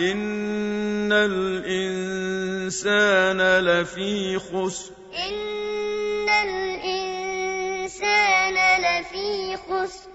إِنَّ الْإِنسَانَ لَفِي خُسْرٍ إِنَّ الْإِنسَانَ لَفِي خُسْرٍ